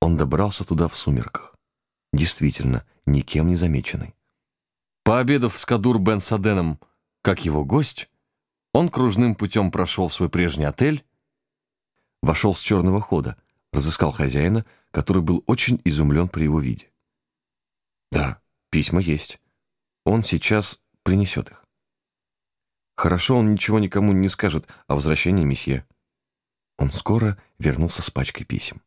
Он добрался туда в сумерках. Действительно, никем не замеченный. Пообедав с Кадур Бен Саденом, как его гость, он кружным путем прошел в свой прежний отель, вошел с черного хода, разыскал хозяина, который был очень изумлен при его виде. Да, письма есть. Он сейчас принесет их. Хорошо, он ничего никому не скажет о возвращении месье. Он скоро вернулся с пачкой писем.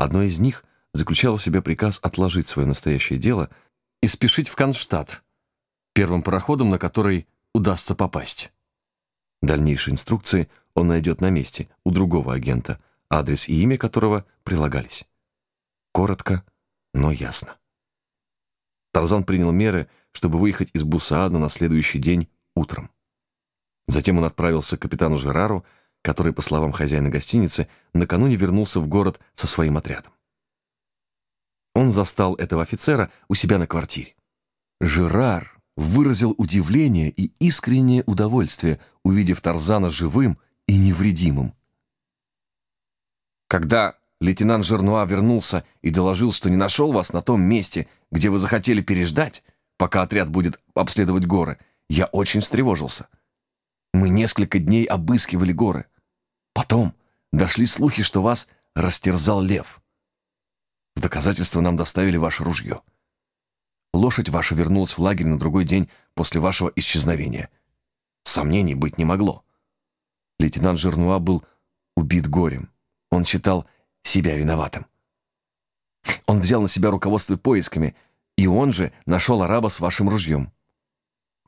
Одно из них заключало в себе приказ отложить свое настоящее дело и спешить в Конштадт, первым пароходом, на который удастся попасть. Дальнейшие инструкции он найдет на месте у другого агента, адрес и имя которого прилагались. Коротко, но ясно. Тарзан принял меры, чтобы выехать из Бусаада на следующий день утром. Затем он отправился к капитану Жерару, который, по словам хозяина гостиницы, накануне вернулся в город со своим отрядом. Он застал этого офицера у себя на квартире. Жерар выразил удивление и искреннее удовольствие, увидев Тарзана живым и невредимым. Когда лейтенант Жернуа вернулся и доложил, что не нашел вас на том месте, где вы захотели переждать, пока отряд будет обследовать горы, я очень встревожился. Мы несколько дней обыскивали горы. Потом дошли слухи, что вас растерзал лев. В доказательство нам доставили ваше ружье. Лошадь ваша вернулась в лагерь на другой день после вашего исчезновения. Сомнений быть не могло. Лейтенант Жернуа был убит горем. Он считал себя виноватым. Он взял на себя руководство поисками, и он же нашел араба с вашим ружьем.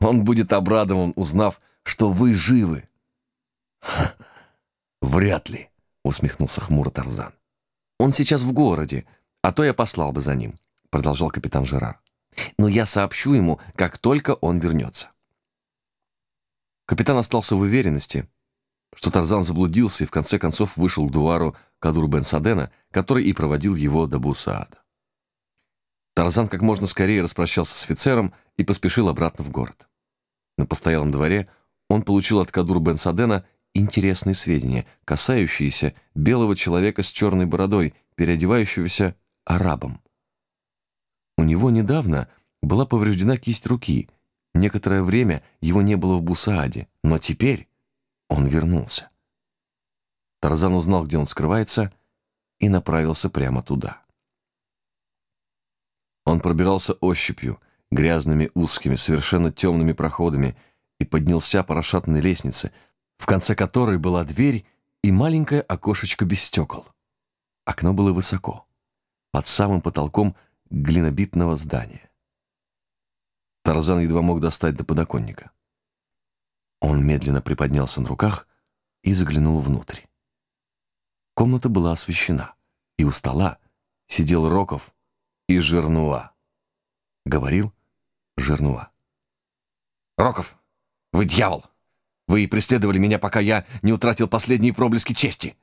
Он будет обрадован, узнав, что вы живы. «Вряд ли», — усмехнулся хмуро Тарзан. «Он сейчас в городе, а то я послал бы за ним», — продолжал капитан Жерар. «Но я сообщу ему, как только он вернется». Капитан остался в уверенности, что Тарзан заблудился и в конце концов вышел к дуару Кадур бен Садена, который и проводил его до Бусаада. Тарзан как можно скорее распрощался с офицером и поспешил обратно в город. На постоялом дворе он получил от Кадур бен Садена интересные сведения, касающиеся белого человека с черной бородой, переодевающегося арабом. У него недавно была повреждена кисть руки. Некоторое время его не было в Бусааде, но теперь он вернулся. Тарзан узнал, где он скрывается, и направился прямо туда. Он пробирался ощупью, грязными, узкими, совершенно темными проходами и поднялся по расшатанной лестнице, в конце которой была дверь и маленькое окошечко без стекол. Окно было высоко, под самым потолком глинобитного здания. Тарзан едва мог достать до подоконника. Он медленно приподнялся на руках и заглянул внутрь. Комната была освещена, и у стола сидел Роков и Жернуа. Говорил Жернуа. «Роков, вы дьявол! Вы преследовали меня, пока я не утратил последние проблески чести.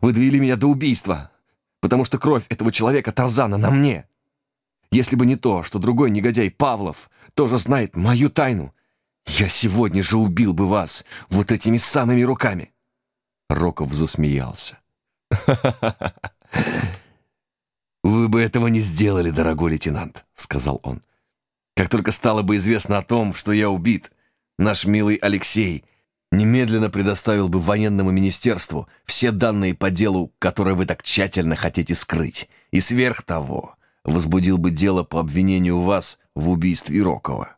Вы довели меня до убийства, потому что кровь этого человека Тарзана на мне. Если бы не то, что другой негодяй Павлов тоже знает мою тайну, я сегодня же убил бы вас вот этими самыми руками. Роков засмеялся. «Вы бы этого не сделали, дорогой лейтенант», — сказал он. «Как только стало бы известно о том, что я убит, наш милый Алексей немедленно предоставил бы военному министерству все данные по делу, которое вы так тщательно хотите скрыть, и сверх того возбудил бы дело по обвинению вас в убийстве Рокова.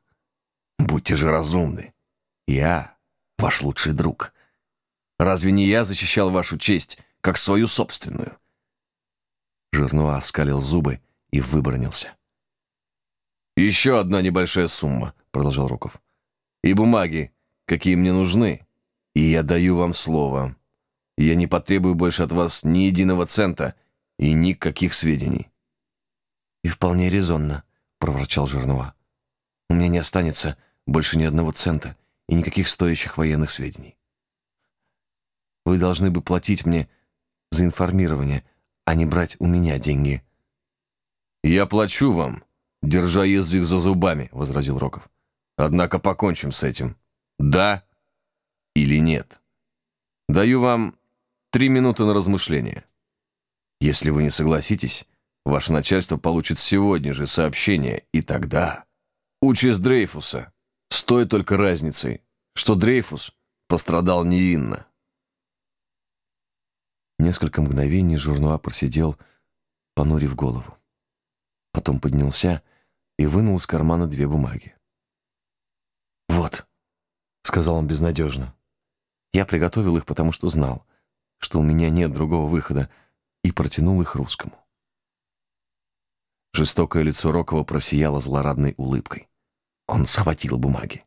Будьте же разумны. Я ваш лучший друг. Разве не я защищал вашу честь, как свою собственную?» Жернуа оскалил зубы и выбронился. «Еще одна небольшая сумма», — продолжал Руков. «И бумаги, какие мне нужны, и я даю вам слово. Я не потребую больше от вас ни единого цента и никаких сведений». «И вполне резонно», — проворчал Жернуа. «У меня не останется больше ни одного цента и никаких стоящих военных сведений. Вы должны бы платить мне за информирование, а не брать у меня деньги». «Я плачу вам, держа язык за зубами», — возразил Роков. «Однако покончим с этим. Да или нет? Даю вам три минуты на размышление». Если вы не согласитесь, ваше начальство получит сегодня же сообщение, и тогда... Участь Дрейфуса. С той только разницей, что Дрейфус пострадал невинно. Несколько мгновений Журнуа просидел, понурив голову. Потом поднялся и вынул из кармана две бумаги. Сказал он безнадежно. Я приготовил их, потому что знал, что у меня нет другого выхода, и протянул их русскому. Жестокое лицо Рокова просияло злорадной улыбкой. Он схватил бумаги.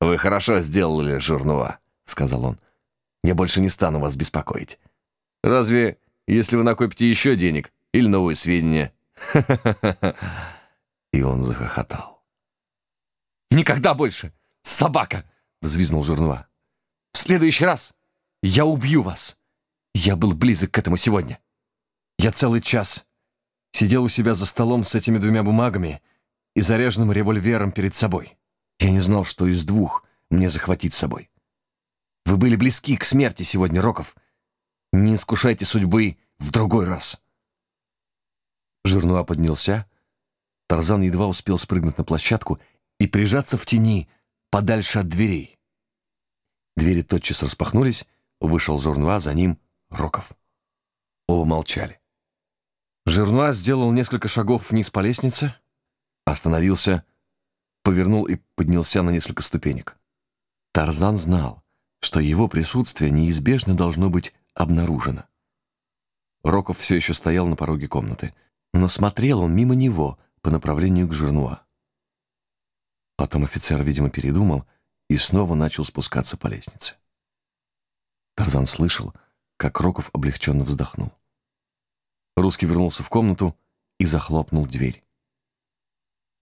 «Вы хорошо сделали, Журнуа», — сказал он. «Я больше не стану вас беспокоить. Разве, если вы накопите еще денег или новые сведения, И он захохотал. «Никогда больше! Собака!» — взвизнул Журнова. «В следующий раз я убью вас! Я был близок к этому сегодня. Я целый час сидел у себя за столом с этими двумя бумагами и заряженным револьвером перед собой. Я не знал, что из двух мне захватить с собой. Вы были близки к смерти сегодня, Роков. Не искушайте судьбы в другой раз». Жирнуа поднялся. Тарзан едва успел спрыгнуть на площадку и прижаться в тени, подальше от дверей. Двери тотчас распахнулись, вышел Журнуа, за ним Роков. Оба молчали. Жирнуа сделал несколько шагов вниз по лестнице, остановился, повернул и поднялся на несколько ступенек. Тарзан знал, что его присутствие неизбежно должно быть обнаружено. Роков все еще стоял на пороге комнаты но смотрел он мимо него по направлению к Жернуа. Потом офицер, видимо, передумал и снова начал спускаться по лестнице. Тарзан слышал, как Роков облегченно вздохнул. Русский вернулся в комнату и захлопнул дверь.